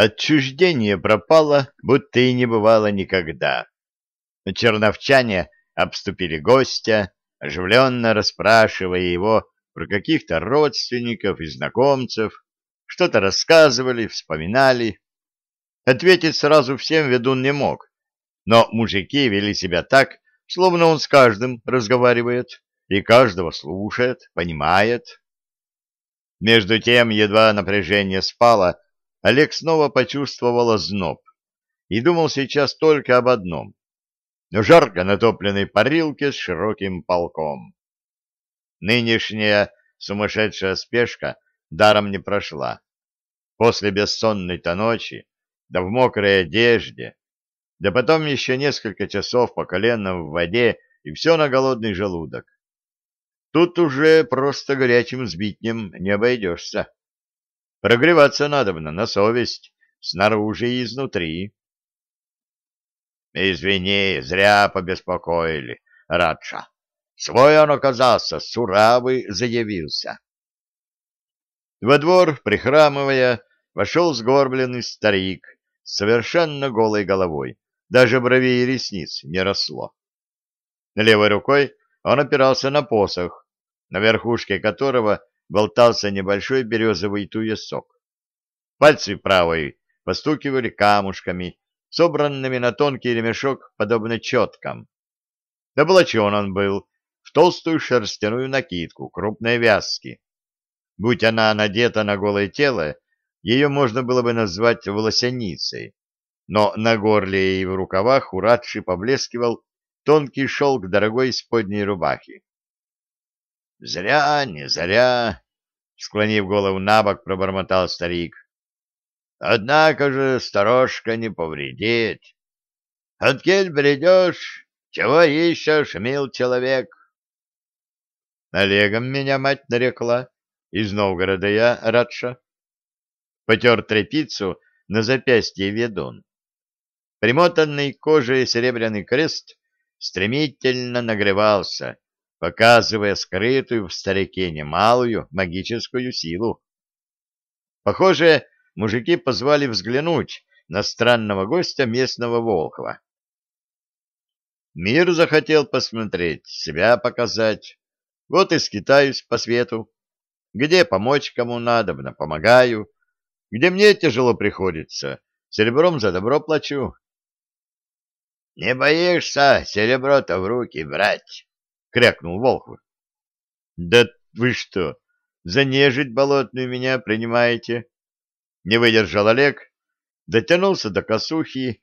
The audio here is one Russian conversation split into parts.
Отчуждение пропало, будто и не бывало никогда. Черновчане обступили гостя, оживленно расспрашивая его про каких-то родственников и знакомцев, что-то рассказывали, вспоминали. Ответить сразу всем ведун не мог, но мужики вели себя так, словно он с каждым разговаривает и каждого слушает, понимает. Между тем, едва напряжение спало, Олег снова почувствовал озноб и думал сейчас только об одном — жарко натопленной парилке с широким полком. Нынешняя сумасшедшая спешка даром не прошла. После бессонной-то ночи, да в мокрой одежде, да потом еще несколько часов по колено в воде и все на голодный желудок. Тут уже просто горячим сбитнем не обойдешься. Прогреваться надобно на совесть, снаружи и изнутри. Извини, зря побеспокоили, Радша. Свой он оказался, суравый заявился. Во двор, прихрамывая, вошел сгорбленный старик совершенно голой головой, даже бровей и ресниц не росло. Левой рукой он опирался на посох, на верхушке которого болтался небольшой березовый туесок. Пальцы правой постукивали камушками, собранными на тонкий ремешок, подобно четкам. Облачен он был в толстую шерстяную накидку крупной вязки. Будь она надета на голое тело, ее можно было бы назвать волосяницей, но на горле и в рукавах у Радши поблескивал тонкий шелк дорогой исподней рубахи. — Зря, не зря, — склонив голову на бок, пробормотал старик. — Однако же сторожка не повредит. Откель бредешь, чего ищешь, мил человек? Олегом меня мать нарекла, из Новгорода я, Радша. Потер тряпицу на запястье ведун. Примотанный кожей серебряный крест стремительно нагревался, показывая скрытую в старике немалую магическую силу. Похоже, мужики позвали взглянуть на странного гостя местного Волхова. Мир захотел посмотреть, себя показать. Вот и скитаюсь по свету. Где помочь кому надо, помогаю. Где мне тяжело приходится, серебром за добро плачу. — Не боишься серебро-то в руки брать? — крякнул Волхв. — Да вы что, за нежить болотную меня принимаете? Не выдержал Олег, дотянулся до косухи,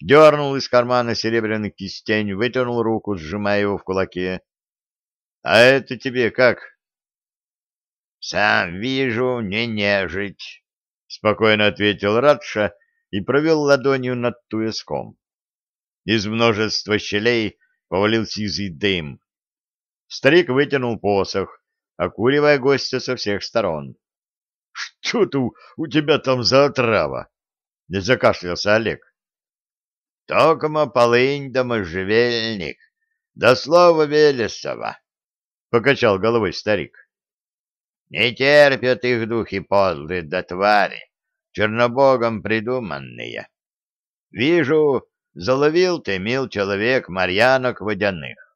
дернул из кармана серебряный кистень, вытянул руку, сжимая его в кулаке. — А это тебе как? — Сам вижу, не нежить, — спокойно ответил Радша и провел ладонью над туеском. Из множества щелей повалил сизый дым. Старик вытянул посох, окуривая гостя со всех сторон. — Что ты у тебя там за отрава? — не закашлялся Олег. — Токма полынь да можжевельник, да слово Велесова, — покачал головой старик. — Не терпят их духи подлые да твари, чернобогом придуманные. Вижу, заловил ты, мил человек, марьянок водяных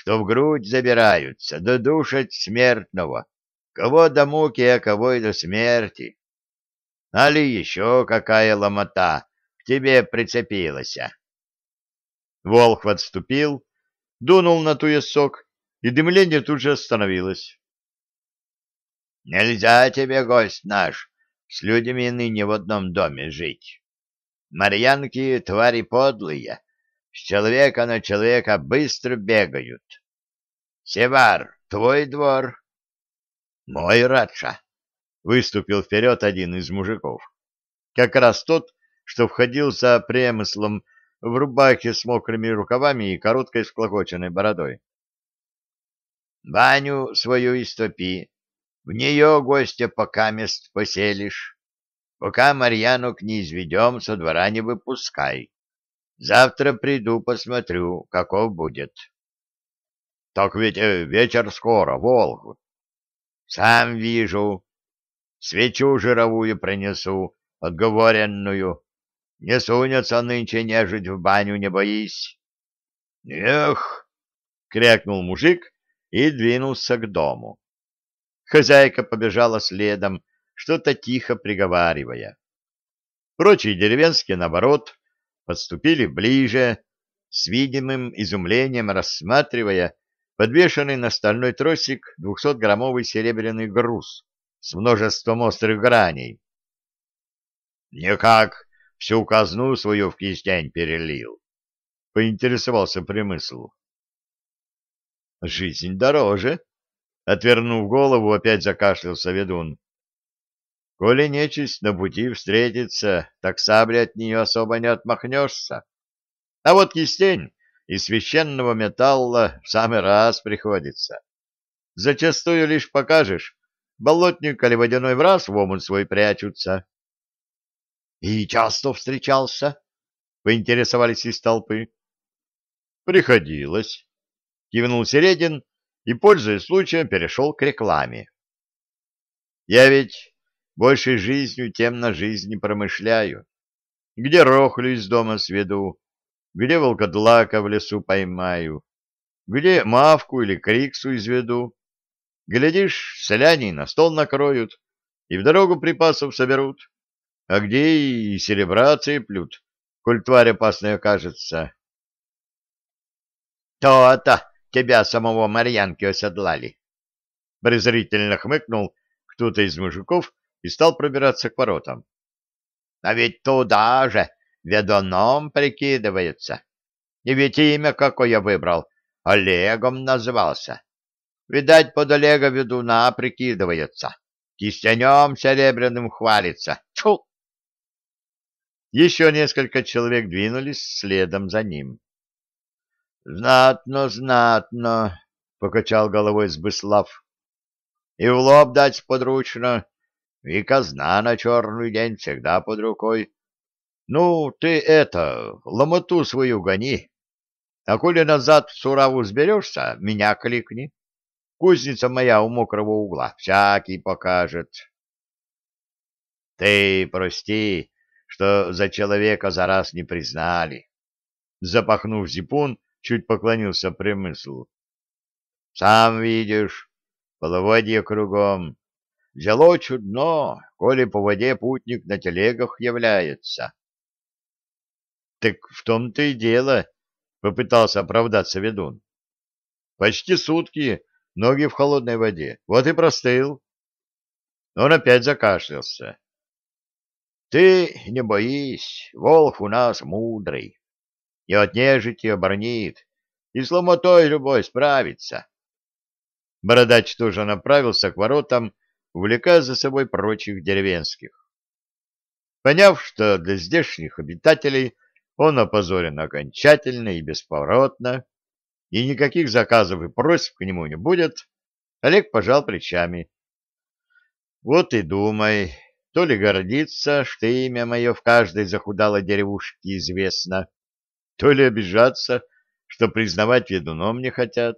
что в грудь забираются, да душат смертного, кого до муки, а кого и до смерти. Али еще какая ломота к тебе прицепилась. Волх отступил, дунул на туесок, и дымление тут же остановилось. — Нельзя тебе, гость наш, с людьми ныне в одном доме жить. Марьянки — твари подлые, с человека на человека быстро бегают. Севар, твой двор. Мой Радша. Выступил вперед один из мужиков. Как раз тот, что входил за премыслом в рубахе с мокрыми рукавами и короткой склокоченной бородой. Баню свою истопи, в нее гостя пока мест поселишь. Пока Марьянок не изведем, со двора не выпускай. Завтра приду, посмотрю, каков будет. — Так ведь э, вечер скоро, Волг. — Сам вижу. Свечу жировую принесу, отговоренную. Не сунется нынче нежить в баню, не боись. Эх! — крякнул мужик и двинулся к дому. Хозяйка побежала следом, что-то тихо приговаривая. Прочие деревенские, наоборот, подступили ближе, с видимым изумлением рассматривая подвешенный на стальной тросик двухсотграммовый серебряный груз с множеством острых граней. «Никак всю казну свою в кистень перелил», — поинтересовался примысл. «Жизнь дороже», — отвернув голову, опять закашлялся ведун. «Коли нечисть на пути встретится, так сабли от нее особо не отмахнешься. А вот кистень из священного металла в самый раз приходится. Зачастую лишь покажешь, болотник или водяной враз в омут свой прячутся. — И часто встречался? — поинтересовались из толпы. — Приходилось, — кивнул Середин и, пользуясь случаем, перешел к рекламе. — Я ведь большей жизнью тем на жизни промышляю. Где рохлю из дома сведу, где волкодлака в лесу поймаю, где мавку или криксу изведу. Глядишь, селяне на стол накроют и в дорогу припасов соберут а где и серебра цеплют, коль тварь опасная кажется. То-то тебя самого Марьянки оседлали. Презрительно хмыкнул кто-то из мужиков и стал пробираться к воротам. А ведь туда же ведоном прикидывается. И ведь имя какое выбрал, Олегом назвался. Видать, под Олега ведуна прикидывается, кистенем серебряным хвалится. Тьфу! Еще несколько человек двинулись следом за ним. — Знатно, знатно, — покачал головой Сбыслав. — И в лоб дать подручно, и казна на черный день всегда под рукой. Ну, ты это, ломоту свою гони. А коли назад в Сураву сберешься, меня кликни. Кузница моя у мокрого угла, всякий покажет. — Ты прости, что за человека за раз не признали. Запахнув зипун, чуть поклонился примыслу. — Сам видишь, половодье кругом. Взяло чудно, коли по воде путник на телегах является. — Так в том-то и дело, — попытался оправдаться ведун. — Почти сутки ноги в холодной воде, вот и простыл. Он опять закашлялся. Ты не боись, волк у нас мудрый, и от нежити оборонит, и с ломотой любой справится. Бородач тоже направился к воротам, увлекая за собой прочих деревенских. Поняв, что для здешних обитателей он опозорен окончательно и бесповоротно, и никаких заказов и просьб к нему не будет, Олег пожал плечами. — Вот и думай, то ли гордиться, что имя мое в каждой захудалой деревушке известно, то ли обижаться, что признавать ведуном не хотят.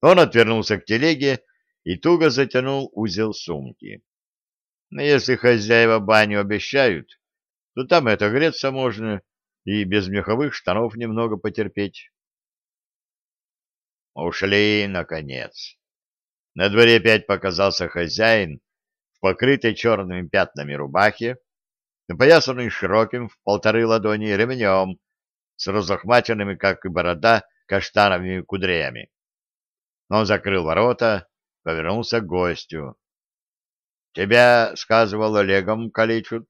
Он отвернулся к телеге и туго затянул узел сумки. Но если хозяева баню обещают, то там это греться можно и без меховых штанов немного потерпеть. Ушли, наконец. На дворе опять показался хозяин в покрытой черными пятнами рубахе, напоясанный широким в полторы ладони ремнем с разохмаченными, как и борода, каштановыми кудрями. Он закрыл ворота, повернулся к гостю. — Тебя, — сказывал Олегом, — калечут?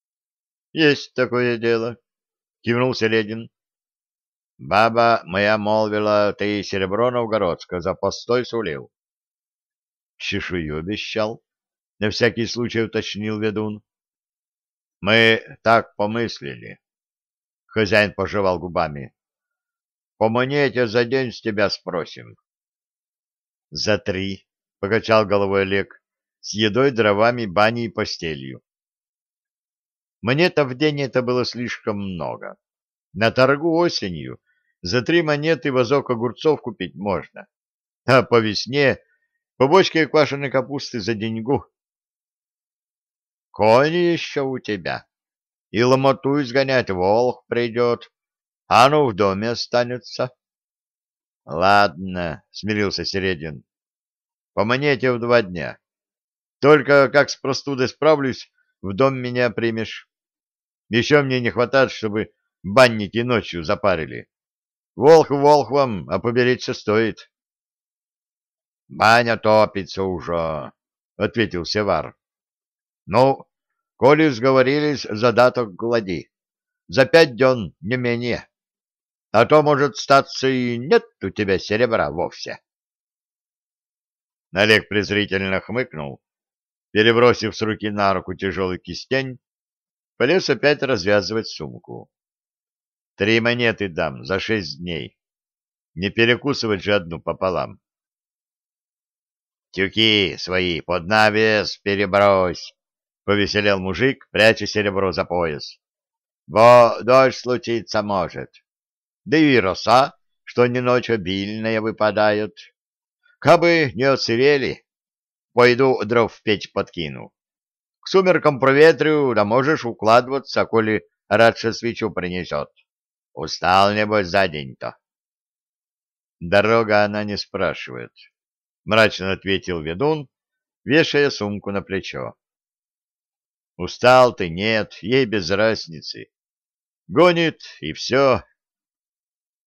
— Есть такое дело, — кивнул Селедин. — Баба моя молвила, ты серебро новгородское за постой сулил. — Чешую обещал, — на всякий случай уточнил ведун. — Мы так помыслили. Хозяин пожевал губами. — По монете за день с тебя спросим. — За три, — покачал головой Олег, — с едой, дровами, баней и постелью. Монета в день это было слишком много. На торгу осенью за три монеты вазок огурцов купить можно, а по весне по бочке квашеной капусты за деньгу кони еще у тебя. И ломоту изгонять волк придет, а оно в доме останется. — Ладно, — смирился Середин, — по монете в два дня. Только как с простудой справлюсь, в дом меня примешь. Еще мне не хватает, чтобы банники ночью запарили. Волх волх вам, а поберечься стоит. — Баня топится уже, — ответил Севар. — Ну, коли сговорились, задаток глади. За пять дён, не менее. А то, может, статься и нет у тебя серебра вовсе. Олег презрительно хмыкнул, перебросив с руки на руку тяжелый кистень, полез опять развязывать сумку. Три монеты дам за шесть дней. Не перекусывать же одну пополам. Тюки свои под навес перебрось, — повеселел мужик, пряча серебро за пояс. Бо дождь случиться может. Да и роса, что не ночь обильная выпадает. Кабы не отсырели, пойду дров в печь подкину. К сумеркам проветрю, да можешь укладываться, коли раньше свечу принесет. Устал, небось, за день-то. Дорога она не спрашивает. — мрачно ответил ведун, вешая сумку на плечо. «Устал ты, нет, ей без разницы. Гонит, и все,